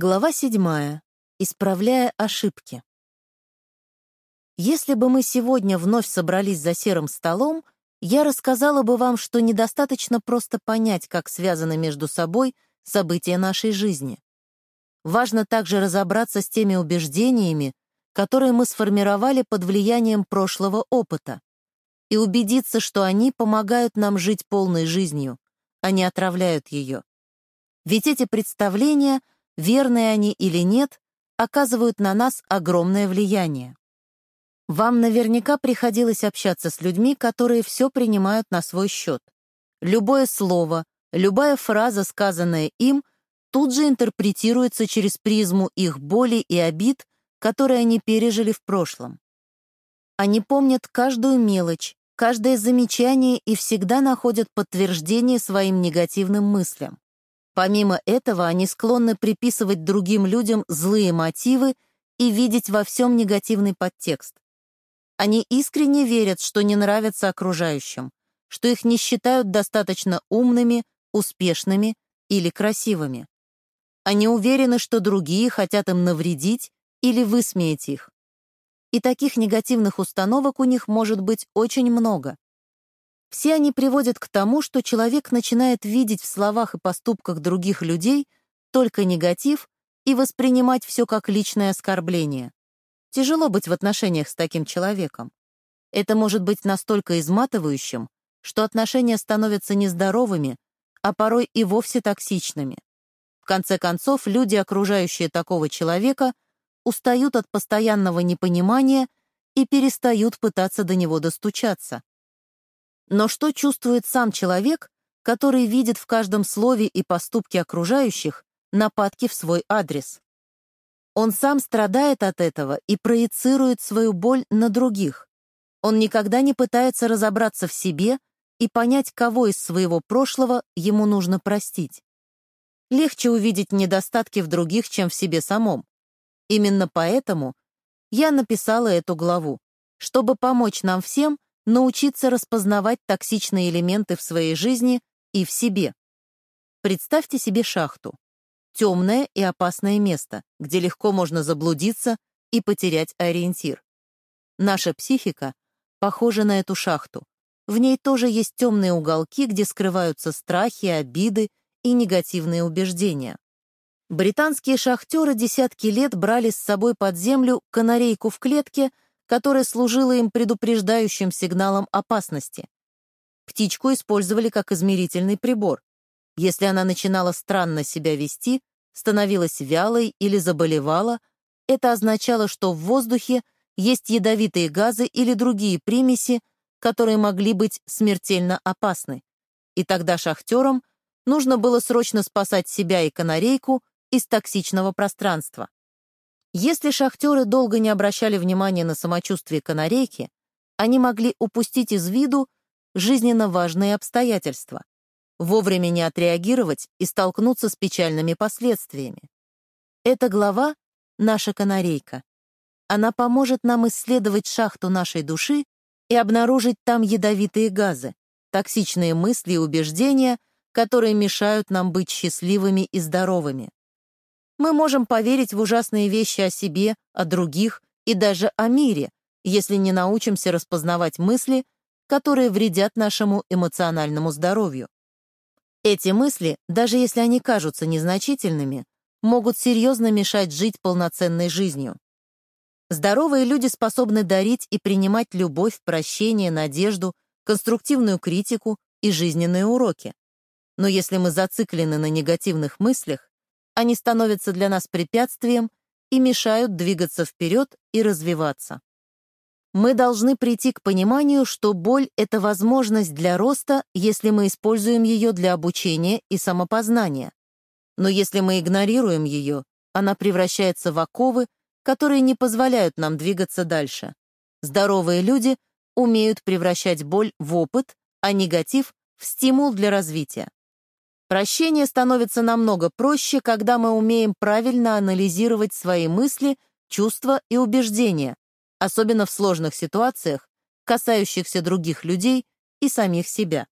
Глава седьмая. Исправляя ошибки. Если бы мы сегодня вновь собрались за серым столом, я рассказала бы вам, что недостаточно просто понять, как связаны между собой события нашей жизни. Важно также разобраться с теми убеждениями, которые мы сформировали под влиянием прошлого опыта, и убедиться, что они помогают нам жить полной жизнью, а не отравляют ее. Ведь эти представления — верные они или нет, оказывают на нас огромное влияние. Вам наверняка приходилось общаться с людьми, которые все принимают на свой счет. Любое слово, любая фраза, сказанная им, тут же интерпретируется через призму их боли и обид, которые они пережили в прошлом. Они помнят каждую мелочь, каждое замечание и всегда находят подтверждение своим негативным мыслям. Помимо этого, они склонны приписывать другим людям злые мотивы и видеть во всем негативный подтекст. Они искренне верят, что не нравятся окружающим, что их не считают достаточно умными, успешными или красивыми. Они уверены, что другие хотят им навредить или высмеять их. И таких негативных установок у них может быть очень много. Все они приводят к тому, что человек начинает видеть в словах и поступках других людей только негатив и воспринимать все как личное оскорбление. Тяжело быть в отношениях с таким человеком. Это может быть настолько изматывающим, что отношения становятся нездоровыми, а порой и вовсе токсичными. В конце концов, люди, окружающие такого человека, устают от постоянного непонимания и перестают пытаться до него достучаться. Но что чувствует сам человек, который видит в каждом слове и поступке окружающих нападки в свой адрес? Он сам страдает от этого и проецирует свою боль на других. Он никогда не пытается разобраться в себе и понять, кого из своего прошлого ему нужно простить. Легче увидеть недостатки в других, чем в себе самом. Именно поэтому я написала эту главу, чтобы помочь нам всем научиться распознавать токсичные элементы в своей жизни и в себе. Представьте себе шахту. Темное и опасное место, где легко можно заблудиться и потерять ориентир. Наша психика похожа на эту шахту. В ней тоже есть темные уголки, где скрываются страхи, обиды и негативные убеждения. Британские шахтеры десятки лет брали с собой под землю канарейку в клетке — которое служило им предупреждающим сигналом опасности. Птичку использовали как измерительный прибор. Если она начинала странно себя вести, становилась вялой или заболевала, это означало, что в воздухе есть ядовитые газы или другие примеси, которые могли быть смертельно опасны. И тогда шахтерам нужно было срочно спасать себя и канарейку из токсичного пространства. Если шахтеры долго не обращали внимания на самочувствие канарейки, они могли упустить из виду жизненно важные обстоятельства, вовремя не отреагировать и столкнуться с печальными последствиями. Эта глава — наша канарейка. Она поможет нам исследовать шахту нашей души и обнаружить там ядовитые газы, токсичные мысли и убеждения, которые мешают нам быть счастливыми и здоровыми. Мы можем поверить в ужасные вещи о себе, о других и даже о мире, если не научимся распознавать мысли, которые вредят нашему эмоциональному здоровью. Эти мысли, даже если они кажутся незначительными, могут серьезно мешать жить полноценной жизнью. Здоровые люди способны дарить и принимать любовь, прощение, надежду, конструктивную критику и жизненные уроки. Но если мы зациклены на негативных мыслях, они становятся для нас препятствием и мешают двигаться вперед и развиваться. Мы должны прийти к пониманию, что боль — это возможность для роста, если мы используем ее для обучения и самопознания. Но если мы игнорируем ее, она превращается в оковы, которые не позволяют нам двигаться дальше. Здоровые люди умеют превращать боль в опыт, а негатив — в стимул для развития. Прощение становится намного проще, когда мы умеем правильно анализировать свои мысли, чувства и убеждения, особенно в сложных ситуациях, касающихся других людей и самих себя.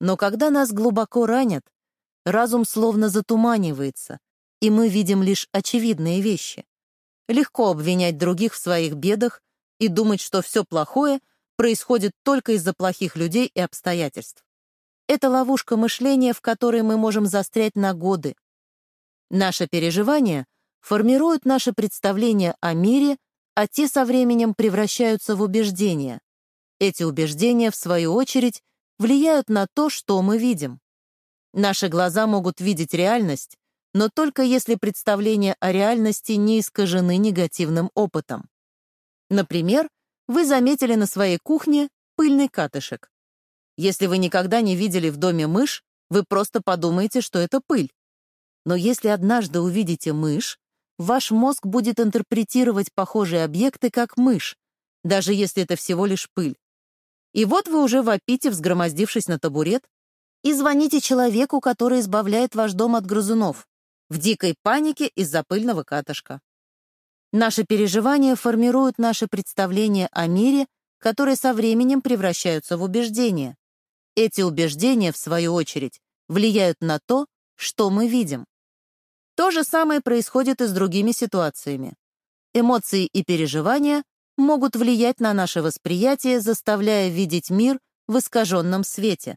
Но когда нас глубоко ранят, разум словно затуманивается, и мы видим лишь очевидные вещи. Легко обвинять других в своих бедах и думать, что все плохое происходит только из-за плохих людей и обстоятельств. Это ловушка мышления, в которой мы можем застрять на годы. Наше переживание формируют наше представление о мире, а те со временем превращаются в убеждения. Эти убеждения, в свою очередь, влияют на то, что мы видим. Наши глаза могут видеть реальность, но только если представления о реальности не искажены негативным опытом. Например, вы заметили на своей кухне пыльный катышек. Если вы никогда не видели в доме мышь, вы просто подумаете, что это пыль. Но если однажды увидите мышь, ваш мозг будет интерпретировать похожие объекты как мышь, даже если это всего лишь пыль. И вот вы уже вопите, взгромоздившись на табурет, и звоните человеку, который избавляет ваш дом от грызунов, в дикой панике из-за пыльного катышка. Наши переживания формируют наше представление о мире, которые со временем превращаются в убеждения. Эти убеждения, в свою очередь, влияют на то, что мы видим. То же самое происходит и с другими ситуациями. Эмоции и переживания могут влиять на наше восприятие, заставляя видеть мир в искаженном свете.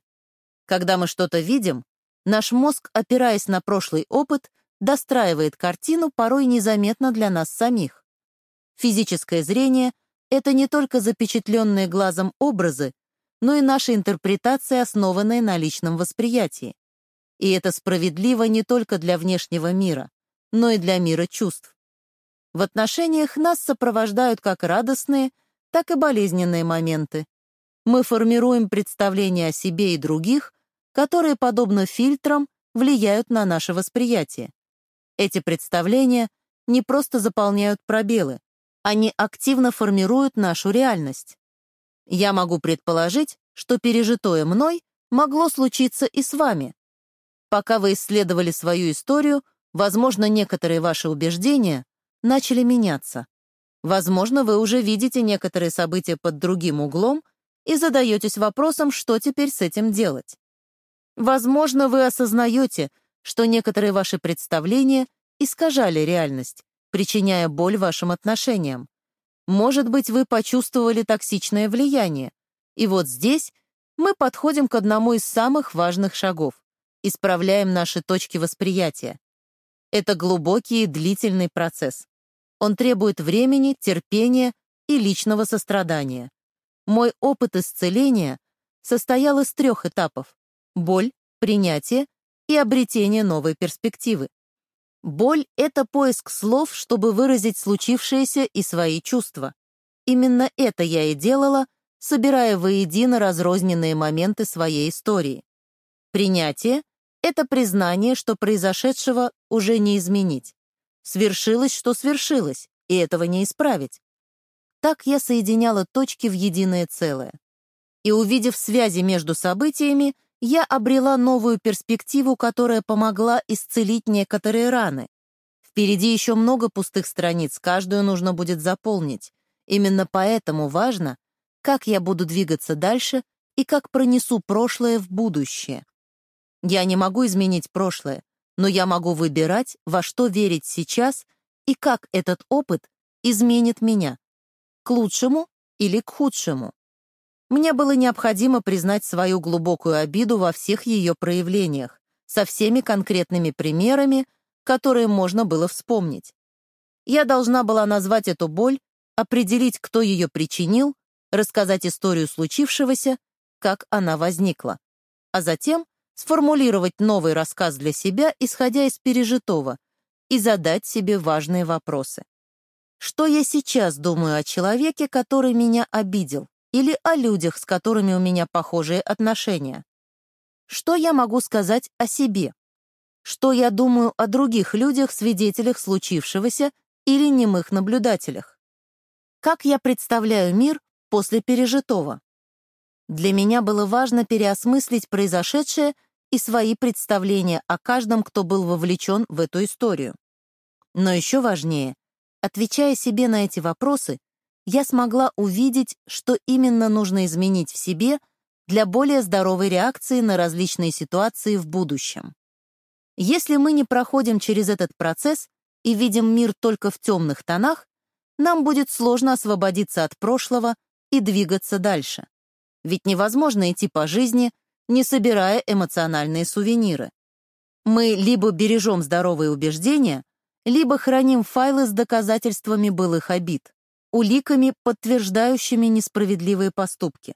Когда мы что-то видим, наш мозг, опираясь на прошлый опыт, достраивает картину порой незаметно для нас самих. Физическое зрение — это не только запечатленные глазом образы, но и наша интерпретация, основанная на личном восприятии. И это справедливо не только для внешнего мира, но и для мира чувств. В отношениях нас сопровождают как радостные, так и болезненные моменты. Мы формируем представления о себе и других, которые, подобно фильтрам, влияют на наше восприятие. Эти представления не просто заполняют пробелы, они активно формируют нашу реальность. Я могу предположить, что пережитое мной могло случиться и с вами. Пока вы исследовали свою историю, возможно, некоторые ваши убеждения начали меняться. Возможно, вы уже видите некоторые события под другим углом и задаетесь вопросом, что теперь с этим делать. Возможно, вы осознаете, что некоторые ваши представления искажали реальность, причиняя боль вашим отношениям. Может быть, вы почувствовали токсичное влияние. И вот здесь мы подходим к одному из самых важных шагов. Исправляем наши точки восприятия. Это глубокий и длительный процесс. Он требует времени, терпения и личного сострадания. Мой опыт исцеления состоял из трех этапов — боль, принятие и обретение новой перспективы. Боль — это поиск слов, чтобы выразить случившееся и свои чувства. Именно это я и делала, собирая воедино разрозненные моменты своей истории. Принятие — это признание, что произошедшего уже не изменить. Свершилось, что свершилось, и этого не исправить. Так я соединяла точки в единое целое. И увидев связи между событиями, я обрела новую перспективу, которая помогла исцелить некоторые раны. Впереди еще много пустых страниц, каждую нужно будет заполнить. Именно поэтому важно, как я буду двигаться дальше и как пронесу прошлое в будущее. Я не могу изменить прошлое, но я могу выбирать, во что верить сейчас и как этот опыт изменит меня. К лучшему или к худшему. Мне было необходимо признать свою глубокую обиду во всех ее проявлениях, со всеми конкретными примерами, которые можно было вспомнить. Я должна была назвать эту боль, определить, кто ее причинил, рассказать историю случившегося, как она возникла, а затем сформулировать новый рассказ для себя, исходя из пережитого, и задать себе важные вопросы. Что я сейчас думаю о человеке, который меня обидел? Или о людях, с которыми у меня похожие отношения? Что я могу сказать о себе? Что я думаю о других людях, свидетелях случившегося или немых наблюдателях? Как я представляю мир после пережитого? Для меня было важно переосмыслить произошедшее и свои представления о каждом, кто был вовлечен в эту историю. Но еще важнее, отвечая себе на эти вопросы, я смогла увидеть, что именно нужно изменить в себе для более здоровой реакции на различные ситуации в будущем. Если мы не проходим через этот процесс и видим мир только в темных тонах, нам будет сложно освободиться от прошлого и двигаться дальше. Ведь невозможно идти по жизни, не собирая эмоциональные сувениры. Мы либо бережем здоровые убеждения, либо храним файлы с доказательствами былых обид, уликами, подтверждающими несправедливые поступки.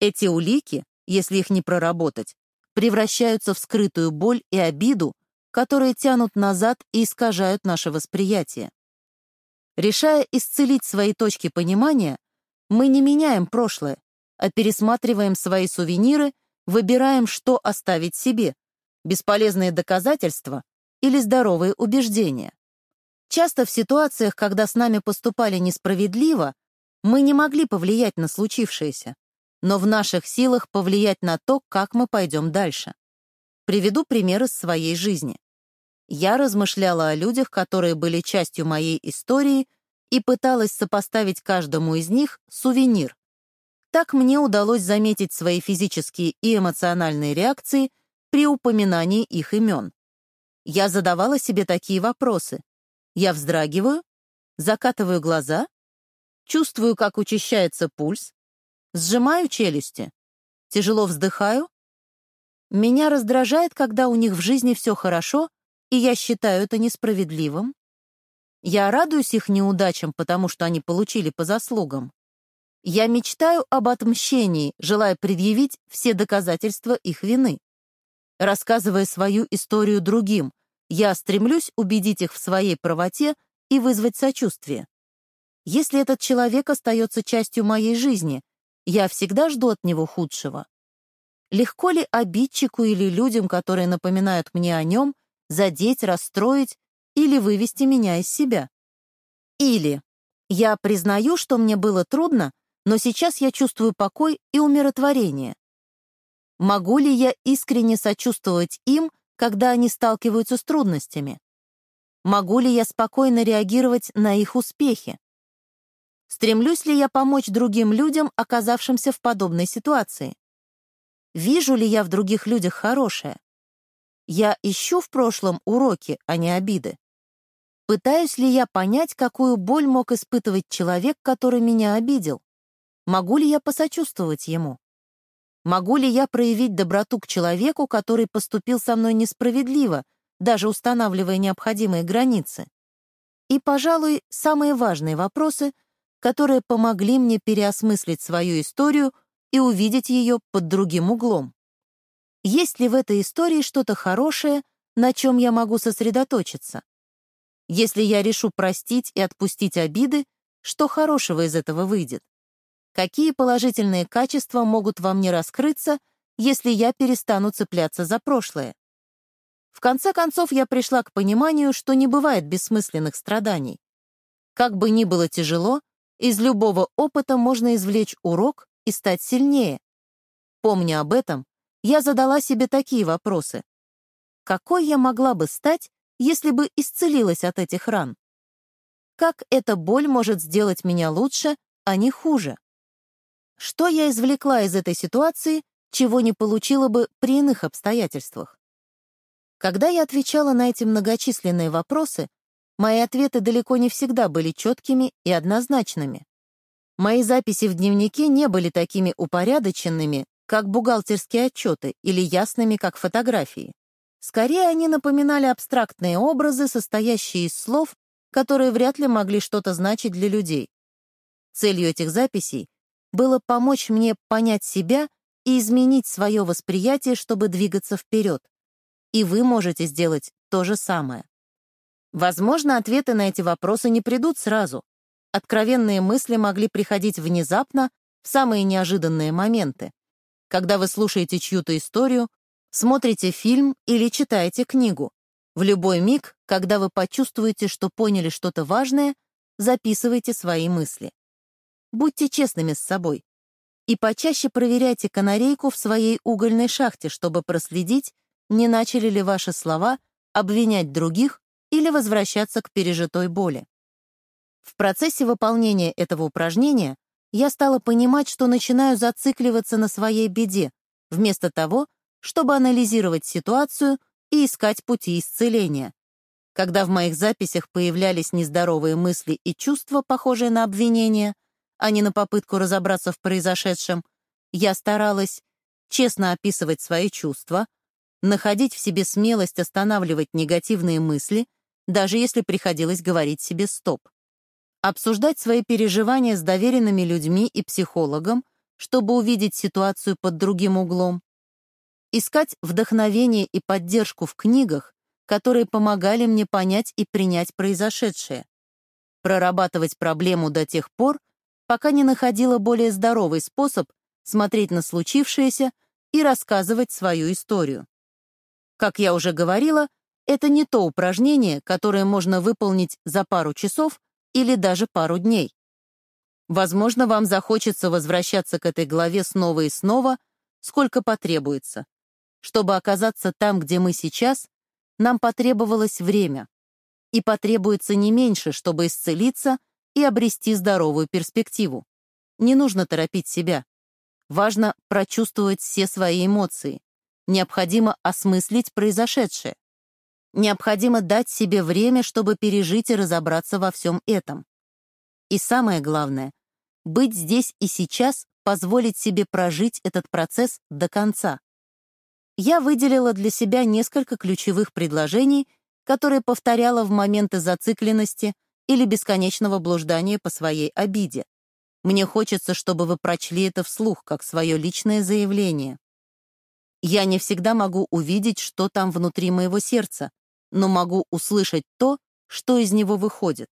Эти улики, если их не проработать, превращаются в скрытую боль и обиду, которые тянут назад и искажают наше восприятие. Решая исцелить свои точки понимания, мы не меняем прошлое, а пересматриваем свои сувениры, выбираем, что оставить себе, бесполезные доказательства или здоровые убеждения. Часто в ситуациях, когда с нами поступали несправедливо, мы не могли повлиять на случившееся но в наших силах повлиять на то, как мы пойдем дальше. Приведу пример из своей жизни. Я размышляла о людях, которые были частью моей истории, и пыталась сопоставить каждому из них сувенир. Так мне удалось заметить свои физические и эмоциональные реакции при упоминании их имен. Я задавала себе такие вопросы. Я вздрагиваю, закатываю глаза, чувствую, как учащается пульс, Сжимаю челюсти. Тяжело вздыхаю. Меня раздражает, когда у них в жизни все хорошо, и я считаю это несправедливым. Я радуюсь их неудачам, потому что они получили по заслугам. Я мечтаю об отмщении, желая предъявить все доказательства их вины. Рассказывая свою историю другим, я стремлюсь убедить их в своей правоте и вызвать сочувствие. Если этот человек остается частью моей жизни, я всегда жду от него худшего. Легко ли обидчику или людям, которые напоминают мне о нем, задеть, расстроить или вывести меня из себя? Или я признаю, что мне было трудно, но сейчас я чувствую покой и умиротворение. Могу ли я искренне сочувствовать им, когда они сталкиваются с трудностями? Могу ли я спокойно реагировать на их успехи? Стремлюсь ли я помочь другим людям, оказавшимся в подобной ситуации? Вижу ли я в других людях хорошее? Я ищу в прошлом уроки, а не обиды. Пытаюсь ли я понять, какую боль мог испытывать человек, который меня обидел? Могу ли я посочувствовать ему? Могу ли я проявить доброту к человеку, который поступил со мной несправедливо, даже устанавливая необходимые границы? И, пожалуй, самые важные вопросы — которые помогли мне переосмыслить свою историю и увидеть ее под другим углом. Есть ли в этой истории что-то хорошее, на чем я могу сосредоточиться? Если я решу простить и отпустить обиды, что хорошего из этого выйдет? Какие положительные качества могут во мне раскрыться, если я перестану цепляться за прошлое? В конце концов, я пришла к пониманию, что не бывает бессмысленных страданий. Как бы ни было тяжело, из любого опыта можно извлечь урок и стать сильнее. Помня об этом, я задала себе такие вопросы. Какой я могла бы стать, если бы исцелилась от этих ран? Как эта боль может сделать меня лучше, а не хуже? Что я извлекла из этой ситуации, чего не получила бы при иных обстоятельствах? Когда я отвечала на эти многочисленные вопросы, Мои ответы далеко не всегда были четкими и однозначными. Мои записи в дневнике не были такими упорядоченными, как бухгалтерские отчеты, или ясными, как фотографии. Скорее, они напоминали абстрактные образы, состоящие из слов, которые вряд ли могли что-то значить для людей. Целью этих записей было помочь мне понять себя и изменить свое восприятие, чтобы двигаться вперед. И вы можете сделать то же самое. Возможно, ответы на эти вопросы не придут сразу. Откровенные мысли могли приходить внезапно, в самые неожиданные моменты. Когда вы слушаете чью-то историю, смотрите фильм или читаете книгу. В любой миг, когда вы почувствуете, что поняли что-то важное, записывайте свои мысли. Будьте честными с собой. И почаще проверяйте канарейку в своей угольной шахте, чтобы проследить, не начали ли ваши слова обвинять других или возвращаться к пережитой боли. В процессе выполнения этого упражнения я стала понимать, что начинаю зацикливаться на своей беде, вместо того, чтобы анализировать ситуацию и искать пути исцеления. Когда в моих записях появлялись нездоровые мысли и чувства, похожие на обвинение, а не на попытку разобраться в произошедшем, я старалась честно описывать свои чувства, находить в себе смелость останавливать негативные мысли, даже если приходилось говорить себе «стоп». Обсуждать свои переживания с доверенными людьми и психологом, чтобы увидеть ситуацию под другим углом. Искать вдохновение и поддержку в книгах, которые помогали мне понять и принять произошедшее. Прорабатывать проблему до тех пор, пока не находила более здоровый способ смотреть на случившееся и рассказывать свою историю. Как я уже говорила, это не то упражнение, которое можно выполнить за пару часов или даже пару дней. Возможно, вам захочется возвращаться к этой главе снова и снова, сколько потребуется. Чтобы оказаться там, где мы сейчас, нам потребовалось время. И потребуется не меньше, чтобы исцелиться и обрести здоровую перспективу. Не нужно торопить себя. Важно прочувствовать все свои эмоции. Необходимо осмыслить произошедшее. Необходимо дать себе время, чтобы пережить и разобраться во всем этом. И самое главное — быть здесь и сейчас, позволить себе прожить этот процесс до конца. Я выделила для себя несколько ключевых предложений, которые повторяла в моменты зацикленности или бесконечного блуждания по своей обиде. Мне хочется, чтобы вы прочли это вслух, как свое личное заявление. Я не всегда могу увидеть, что там внутри моего сердца, но могу услышать то, что из него выходит.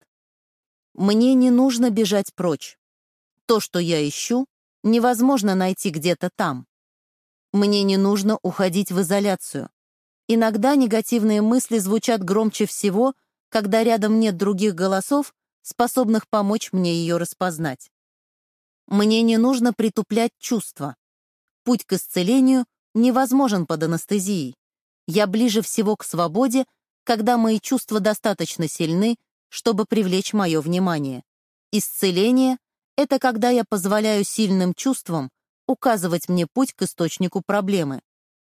Мне не нужно бежать прочь. То, что я ищу, невозможно найти где-то там. Мне не нужно уходить в изоляцию. Иногда негативные мысли звучат громче всего, когда рядом нет других голосов, способных помочь мне ее распознать. Мне не нужно притуплять чувства. Путь к исцелению невозможен под анестезией. Я ближе всего к свободе, когда мои чувства достаточно сильны, чтобы привлечь мое внимание. Исцеление — это когда я позволяю сильным чувствам указывать мне путь к источнику проблемы.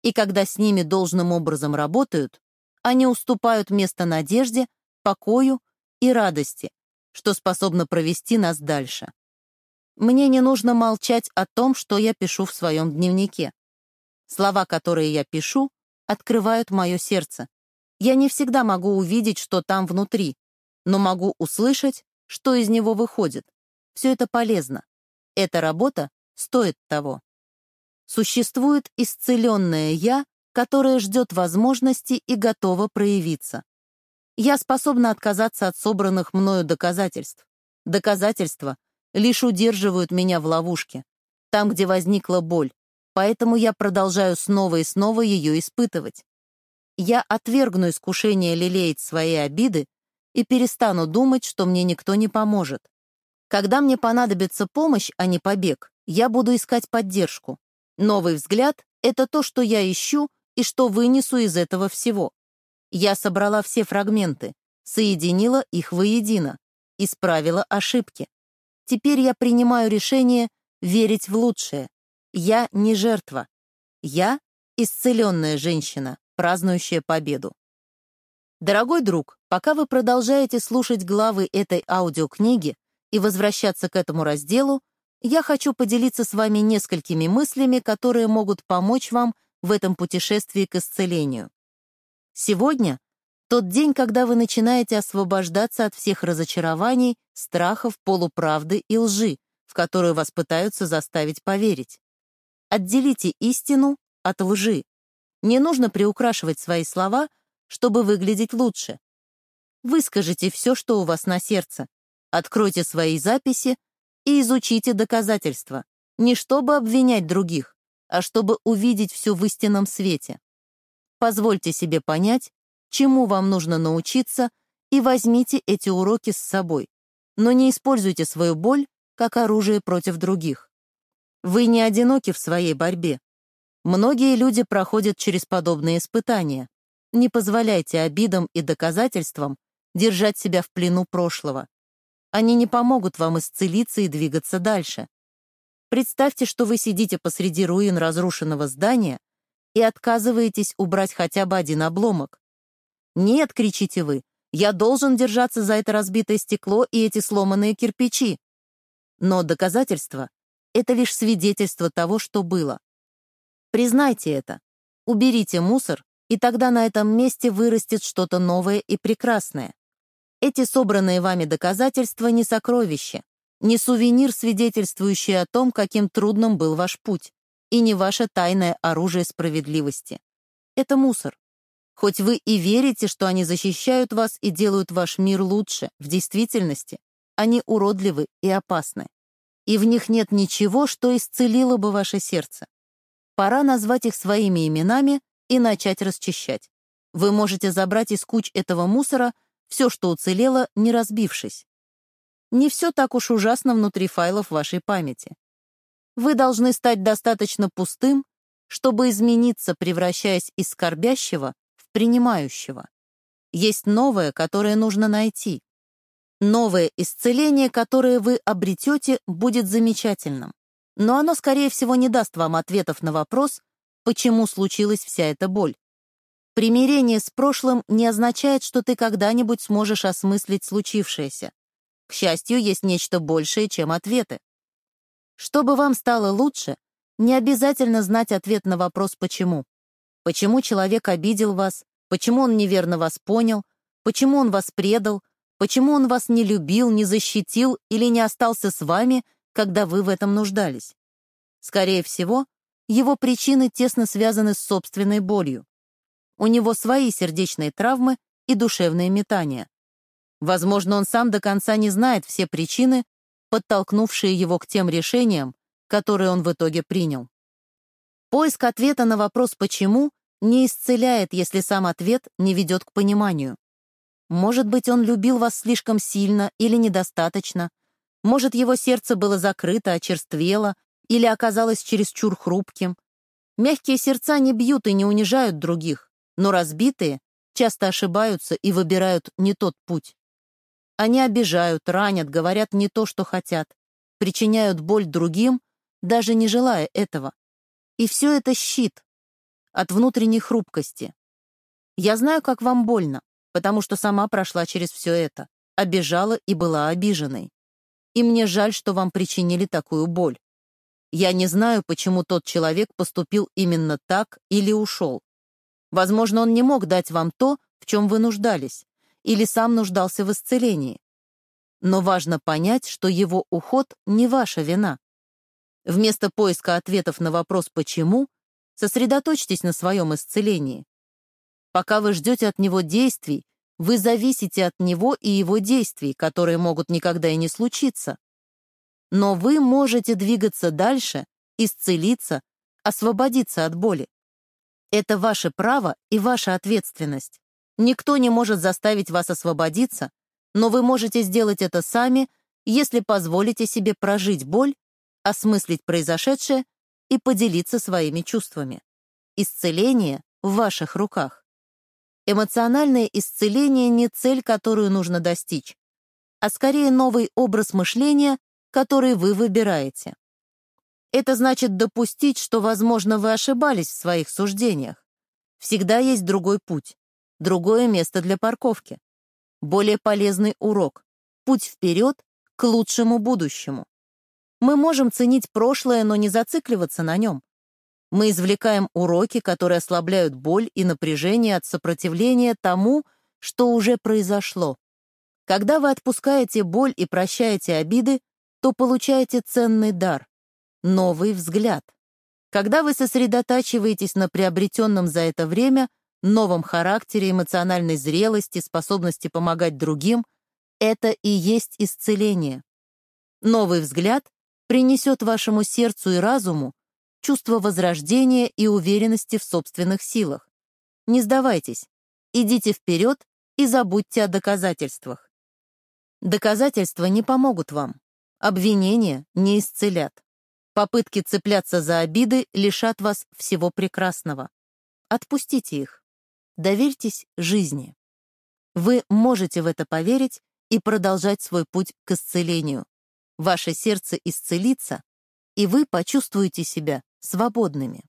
И когда с ними должным образом работают, они уступают место надежде, покою и радости, что способно провести нас дальше. Мне не нужно молчать о том, что я пишу в своем дневнике. Слова, которые я пишу, открывают мое сердце. Я не всегда могу увидеть, что там внутри, но могу услышать, что из него выходит. Все это полезно. Эта работа стоит того. Существует исцеленное «я», которое ждет возможности и готово проявиться. Я способна отказаться от собранных мною доказательств. Доказательства, лишь удерживают меня в ловушке, там, где возникла боль, поэтому я продолжаю снова и снова ее испытывать. Я отвергну искушение лелеять свои обиды и перестану думать, что мне никто не поможет. Когда мне понадобится помощь, а не побег, я буду искать поддержку. Новый взгляд — это то, что я ищу и что вынесу из этого всего. Я собрала все фрагменты, соединила их воедино, исправила ошибки. Теперь я принимаю решение верить в лучшее. Я не жертва. Я — исцеленная женщина, празднующая победу. Дорогой друг, пока вы продолжаете слушать главы этой аудиокниги и возвращаться к этому разделу, я хочу поделиться с вами несколькими мыслями, которые могут помочь вам в этом путешествии к исцелению. Сегодня тот день, когда вы начинаете освобождаться от всех разочарований, страхов, полуправды и лжи, в которую вас пытаются заставить поверить. Отделите истину от лжи. Не нужно приукрашивать свои слова, чтобы выглядеть лучше. Выскажите все, что у вас на сердце. Откройте свои записи и изучите доказательства. Не чтобы обвинять других, а чтобы увидеть все в истинном свете. Позвольте себе понять, чему вам нужно научиться, и возьмите эти уроки с собой. Но не используйте свою боль как оружие против других. Вы не одиноки в своей борьбе. Многие люди проходят через подобные испытания. Не позволяйте обидам и доказательствам держать себя в плену прошлого. Они не помогут вам исцелиться и двигаться дальше. Представьте, что вы сидите посреди руин разрушенного здания и отказываетесь убрать хотя бы один обломок. «Нет», — кричите вы, — «я должен держаться за это разбитое стекло и эти сломанные кирпичи». Но доказательство — это лишь свидетельство того, что было. Признайте это. Уберите мусор, и тогда на этом месте вырастет что-то новое и прекрасное. Эти собранные вами доказательства не сокровище, не сувенир, свидетельствующий о том, каким трудным был ваш путь, и не ваше тайное оружие справедливости. Это мусор. Хоть вы и верите, что они защищают вас и делают ваш мир лучше, в действительности они уродливы и опасны. И в них нет ничего, что исцелило бы ваше сердце. Пора назвать их своими именами и начать расчищать. Вы можете забрать из куч этого мусора все, что уцелело, не разбившись. Не все так уж ужасно внутри файлов вашей памяти. Вы должны стать достаточно пустым, чтобы измениться, превращаясь из скорбящего принимающего. Есть новое, которое нужно найти. Новое исцеление, которое вы обретете, будет замечательным. Но оно, скорее всего, не даст вам ответов на вопрос, почему случилась вся эта боль. Примирение с прошлым не означает, что ты когда-нибудь сможешь осмыслить случившееся. К счастью, есть нечто большее, чем ответы. Чтобы вам стало лучше, не обязательно знать ответ на вопрос «почему?». Почему человек обидел вас? Почему он неверно вас понял? Почему он вас предал? Почему он вас не любил, не защитил или не остался с вами, когда вы в этом нуждались? Скорее всего, его причины тесно связаны с собственной болью. У него свои сердечные травмы и душевные метания. Возможно, он сам до конца не знает все причины, подтолкнувшие его к тем решениям, которые он в итоге принял. Поиск ответа на вопрос «почему» не исцеляет, если сам ответ не ведет к пониманию. Может быть, он любил вас слишком сильно или недостаточно. Может, его сердце было закрыто, очерствело или оказалось чересчур хрупким. Мягкие сердца не бьют и не унижают других, но разбитые часто ошибаются и выбирают не тот путь. Они обижают, ранят, говорят не то, что хотят, причиняют боль другим, даже не желая этого. И все это щит от внутренней хрупкости. Я знаю, как вам больно, потому что сама прошла через все это, обижала и была обиженной. И мне жаль, что вам причинили такую боль. Я не знаю, почему тот человек поступил именно так или ушел. Возможно, он не мог дать вам то, в чем вы нуждались, или сам нуждался в исцелении. Но важно понять, что его уход не ваша вина. Вместо поиска ответов на вопрос «почему» сосредоточьтесь на своем исцелении. Пока вы ждете от него действий, вы зависите от него и его действий, которые могут никогда и не случиться. Но вы можете двигаться дальше, исцелиться, освободиться от боли. Это ваше право и ваша ответственность. Никто не может заставить вас освободиться, но вы можете сделать это сами, если позволите себе прожить боль осмыслить произошедшее и поделиться своими чувствами. Исцеление в ваших руках. Эмоциональное исцеление не цель, которую нужно достичь, а скорее новый образ мышления, который вы выбираете. Это значит допустить, что, возможно, вы ошибались в своих суждениях. Всегда есть другой путь, другое место для парковки, более полезный урок, путь вперед к лучшему будущему. Мы можем ценить прошлое, но не зацикливаться на нем. Мы извлекаем уроки, которые ослабляют боль и напряжение от сопротивления тому, что уже произошло. Когда вы отпускаете боль и прощаете обиды, то получаете ценный дар — новый взгляд. Когда вы сосредотачиваетесь на приобретенном за это время, новом характере, эмоциональной зрелости, способности помогать другим, это и есть исцеление. Новый взгляд принесет вашему сердцу и разуму чувство возрождения и уверенности в собственных силах. Не сдавайтесь, идите вперед и забудьте о доказательствах. Доказательства не помогут вам, обвинения не исцелят. Попытки цепляться за обиды лишат вас всего прекрасного. Отпустите их. Доверьтесь жизни. Вы можете в это поверить и продолжать свой путь к исцелению ваше сердце исцелится, и вы почувствуете себя свободными.